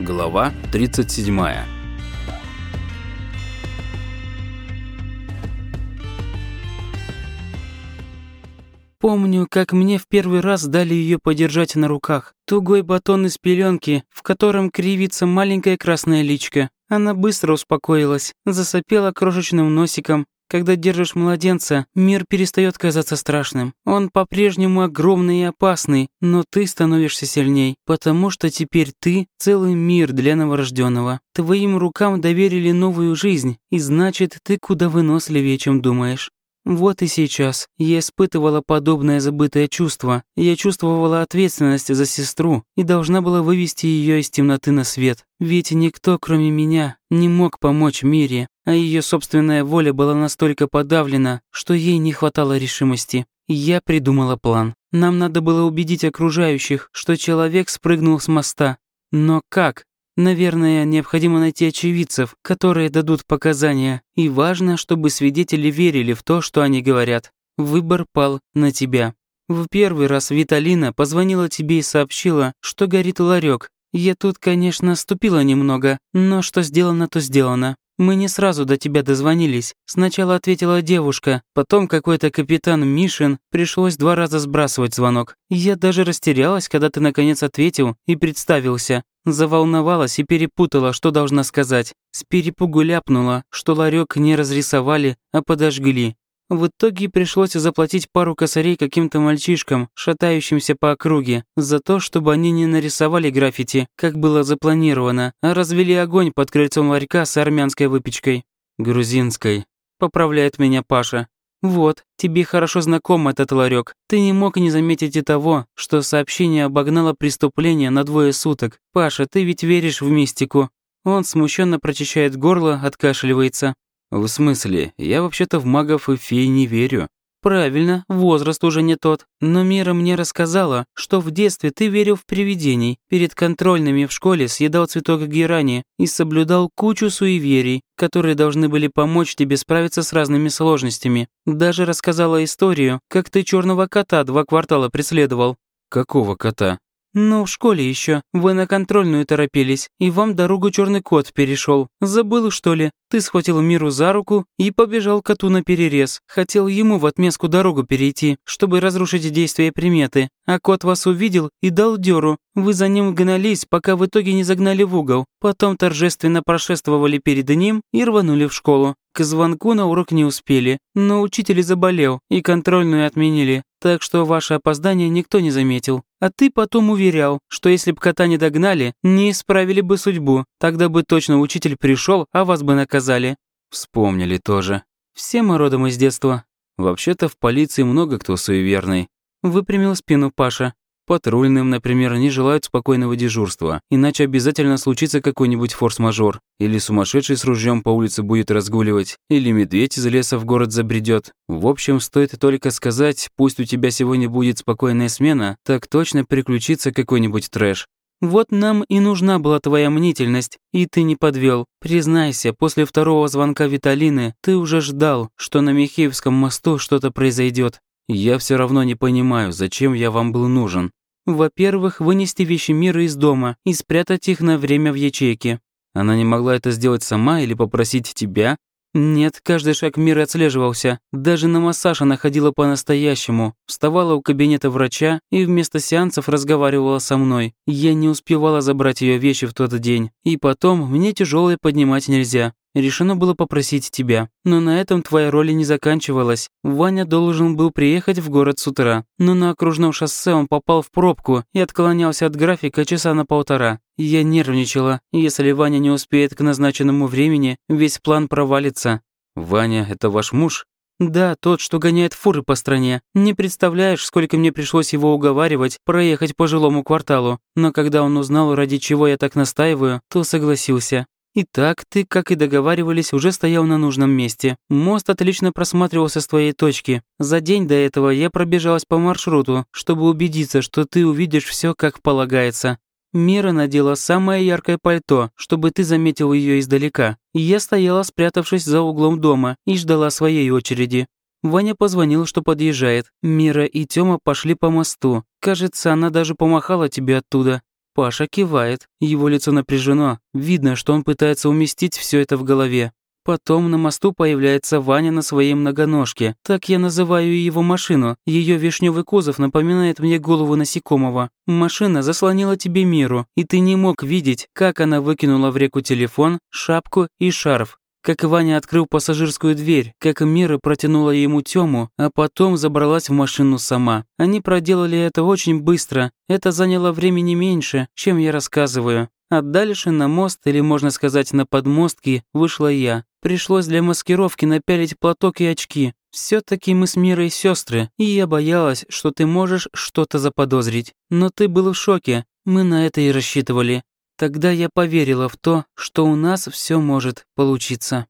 Глава 37. Помню, как мне в первый раз дали ее подержать на руках. Тугой батон из пеленки, в котором кривится маленькая красная личка. Она быстро успокоилась, засопела крошечным носиком, когда держишь младенца, мир перестает казаться страшным. Он по-прежнему огромный и опасный, но ты становишься сильней, потому что теперь ты – целый мир для новорожденного. Твоим рукам доверили новую жизнь, и значит, ты куда выносливее, чем думаешь. Вот и сейчас я испытывала подобное забытое чувство. Я чувствовала ответственность за сестру и должна была вывести ее из темноты на свет. Ведь никто, кроме меня, не мог помочь Мире, а ее собственная воля была настолько подавлена, что ей не хватало решимости. Я придумала план. Нам надо было убедить окружающих, что человек спрыгнул с моста. Но как? Наверное, необходимо найти очевидцев, которые дадут показания, и важно, чтобы свидетели верили в то, что они говорят. Выбор пал на тебя. В первый раз Виталина позвонила тебе и сообщила, что горит ларек. Я тут, конечно, ступила немного, но что сделано, то сделано. Мы не сразу до тебя дозвонились. Сначала ответила девушка, потом какой-то капитан Мишин, пришлось два раза сбрасывать звонок. Я даже растерялась, когда ты наконец ответил и представился. Заволновалась и перепутала, что должна сказать. С перепугу ляпнула, что ларек не разрисовали, а подожгли. В итоге пришлось заплатить пару косарей каким-то мальчишкам, шатающимся по округе, за то, чтобы они не нарисовали граффити, как было запланировано, а развели огонь под крыльцом ларька с армянской выпечкой. «Грузинской», — поправляет меня Паша. «Вот, тебе хорошо знаком этот ларек. Ты не мог не заметить и того, что сообщение обогнало преступление на двое суток. Паша, ты ведь веришь в мистику?» Он смущенно прочищает горло, откашливается. «В смысле? Я вообще-то в магов и фей не верю». «Правильно, возраст уже не тот. Но Мира мне рассказала, что в детстве ты верил в привидений, перед контрольными в школе съедал цветок герани и соблюдал кучу суеверий, которые должны были помочь тебе справиться с разными сложностями. Даже рассказала историю, как ты черного кота два квартала преследовал». «Какого кота?» «Ну, в школе еще. Вы на контрольную торопились, и вам дорогу черный кот перешел. Забыл, что ли? Ты схватил Миру за руку и побежал коту на перерез. Хотел ему в отместку дорогу перейти, чтобы разрушить действие приметы. А кот вас увидел и дал дёру. Вы за ним гнались, пока в итоге не загнали в угол. Потом торжественно прошествовали перед ним и рванули в школу. К звонку на урок не успели, но учитель заболел, и контрольную отменили, так что ваше опоздание никто не заметил. А ты потом уверял, что если б кота не догнали, не исправили бы судьбу, тогда бы точно учитель пришел, а вас бы наказали. Вспомнили тоже. Все мы родом из детства. Вообще-то в полиции много кто суеверный. Выпрямил спину Паша. Патрульным, например, не желают спокойного дежурства, иначе обязательно случится какой-нибудь форс-мажор. Или сумасшедший с ружьем по улице будет разгуливать, или медведь из леса в город забредет. В общем, стоит только сказать, пусть у тебя сегодня будет спокойная смена, так точно приключится какой-нибудь трэш. Вот нам и нужна была твоя мнительность, и ты не подвел. Признайся, после второго звонка Виталины ты уже ждал, что на Михеевском мосту что-то произойдет. Я все равно не понимаю, зачем я вам был нужен. Во-первых, вынести вещи мира из дома и спрятать их на время в ячейке. Она не могла это сделать сама или попросить тебя? Нет, каждый шаг мира отслеживался. Даже на массаж она ходила по-настоящему. Вставала у кабинета врача и вместо сеансов разговаривала со мной. Я не успевала забрать ее вещи в тот день. И потом, мне тяжелое поднимать нельзя. Решено было попросить тебя. Но на этом твоя роль не заканчивалась. Ваня должен был приехать в город с утра. Но на окружном шоссе он попал в пробку и отклонялся от графика часа на полтора. Я нервничала. Если Ваня не успеет к назначенному времени, весь план провалится. «Ваня, это ваш муж?» «Да, тот, что гоняет фуры по стране. Не представляешь, сколько мне пришлось его уговаривать проехать по жилому кварталу. Но когда он узнал, ради чего я так настаиваю, то согласился. Итак, ты, как и договаривались, уже стоял на нужном месте. Мост отлично просматривался с твоей точки. За день до этого я пробежалась по маршруту, чтобы убедиться, что ты увидишь все, как полагается. Мира надела самое яркое пальто, чтобы ты заметил ее издалека. я стояла, спрятавшись за углом дома, и ждала своей очереди. Ваня позвонил, что подъезжает. Мира и Тёма пошли по мосту. Кажется, она даже помахала тебе оттуда. Паша кивает. Его лицо напряжено. Видно, что он пытается уместить все это в голове. Потом на мосту появляется Ваня на своей многоножке. Так я называю его машину. Ее вишневый кузов напоминает мне голову насекомого. Машина заслонила тебе миру, и ты не мог видеть, как она выкинула в реку телефон, шапку и шарф. Как Ваня открыл пассажирскую дверь, как Мира протянула ему Тему, а потом забралась в машину сама. Они проделали это очень быстро. Это заняло времени меньше, чем я рассказываю. А дальше на мост, или можно сказать на подмостки, вышла я. Пришлось для маскировки напялить платок и очки. все таки мы с Мирой сестры, и я боялась, что ты можешь что-то заподозрить. Но ты был в шоке, мы на это и рассчитывали. Тогда я поверила в то, что у нас все может получиться.